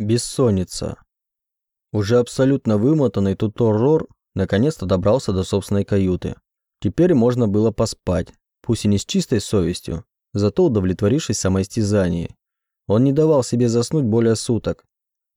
Бессонница. Уже абсолютно вымотанный Тутор-Рор наконец-то добрался до собственной каюты. Теперь можно было поспать, пусть и не с чистой совестью, зато удовлетворившись самоистязанием. Он не давал себе заснуть более суток.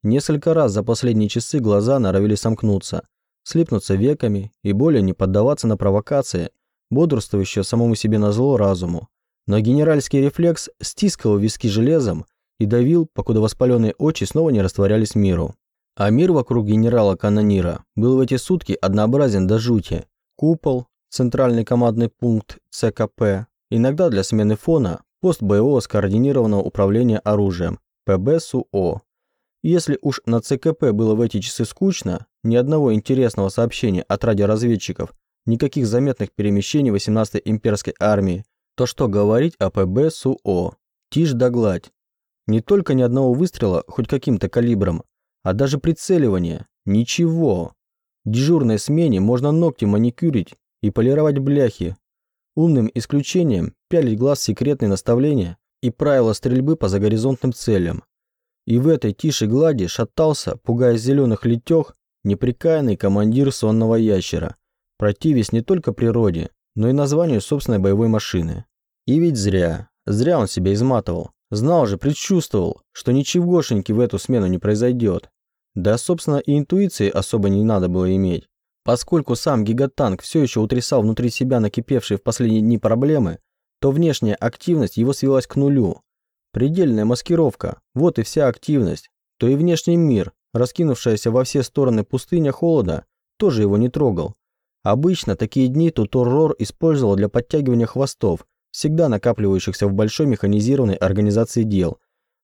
Несколько раз за последние часы глаза норовили сомкнуться, слипнуться веками и более не поддаваться на провокации, бодрствующего самому себе на зло разуму. Но генеральский рефлекс стискал виски железом и давил, покуда воспаленные очи снова не растворялись миру. А мир вокруг генерала Канонира был в эти сутки однообразен до жути. Купол, центральный командный пункт ЦКП, иногда для смены фона пост боевого скоординированного управления оружием ПБСУО. Если уж на ЦКП было в эти часы скучно, ни одного интересного сообщения от радиоразведчиков, никаких заметных перемещений 18-й имперской армии, то что говорить о ПБСУО? Тишь да гладь. Не только ни одного выстрела хоть каким-то калибром, а даже прицеливания. Ничего. Дежурной смене можно ногти маникюрить и полировать бляхи. Умным исключением пялить глаз секретные наставления и правила стрельбы по загоризонтным целям. И в этой тише глади шатался, пугая зеленых летех, неприкаянный командир сонного ящера, противясь не только природе, но и названию собственной боевой машины. И ведь зря, зря он себя изматывал. Знал же, предчувствовал, что ничегошеньки в эту смену не произойдет. Да, собственно, и интуиции особо не надо было иметь. Поскольку сам гигатанк все еще утрясал внутри себя накипевшие в последние дни проблемы, то внешняя активность его свелась к нулю. Предельная маскировка – вот и вся активность. То и внешний мир, раскинувшаяся во все стороны пустыня холода, тоже его не трогал. Обычно такие дни Туторрор использовал для подтягивания хвостов, всегда накапливающихся в большой механизированной организации дел.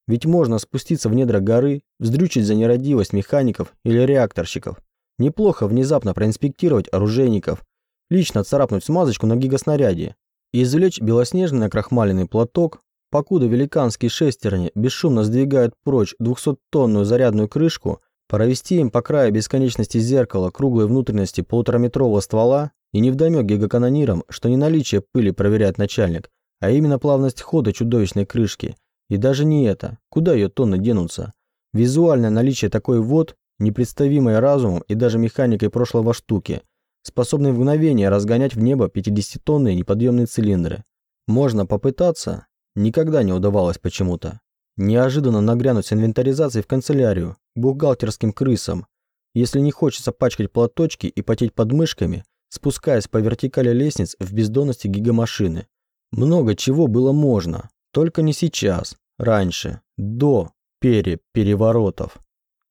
Ведь можно спуститься в недра горы, вздрючить за нерадивость механиков или реакторщиков. Неплохо внезапно проинспектировать оружейников, лично царапнуть смазочку на гигаснаряде извлечь белоснежный накрахмаленный платок, покуда великанские шестерни бесшумно сдвигают прочь 200-тонную зарядную крышку, провести им по краю бесконечности зеркала круглой внутренности полутораметрового ствола и невдомёк гигаканонирам, что не наличие пыли проверяет начальник, а именно плавность хода чудовищной крышки. И даже не это. Куда ее тонны денутся? Визуальное наличие такой вот непредставимой разумом и даже механикой прошлого штуки, способной в мгновение разгонять в небо 50-тонные неподъемные цилиндры. Можно попытаться, никогда не удавалось почему-то. Неожиданно нагрянуть с инвентаризацией в канцелярию, бухгалтерским крысам. Если не хочется пачкать платочки и потеть подмышками, спускаясь по вертикали лестниц в бездонности гигамашины. Много чего было можно, только не сейчас, раньше, до пере-переворотов.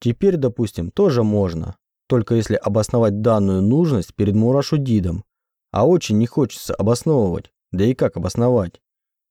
Теперь, допустим, тоже можно, только если обосновать данную нужность перед Мурашудидом. А очень не хочется обосновывать, да и как обосновать?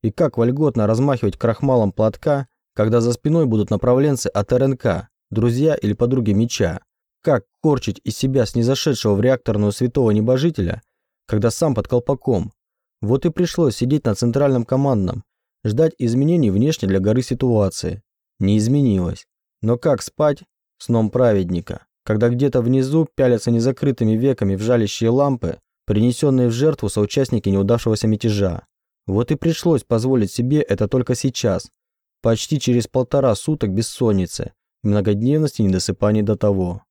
И как вольготно размахивать крахмалом платка, когда за спиной будут направленцы от РНК, друзья или подруги меча? Как корчить из себя снизошедшего в реакторную святого небожителя, когда сам под колпаком? Вот и пришлось сидеть на центральном командном, ждать изменений внешне для горы ситуации. Не изменилось. Но как спать, сном праведника, когда где-то внизу пялятся незакрытыми веками в жалящие лампы, принесенные в жертву соучастники неудавшегося мятежа. Вот и пришлось позволить себе это только сейчас, почти через полтора суток бессонницы многодневности недосыпаний до того.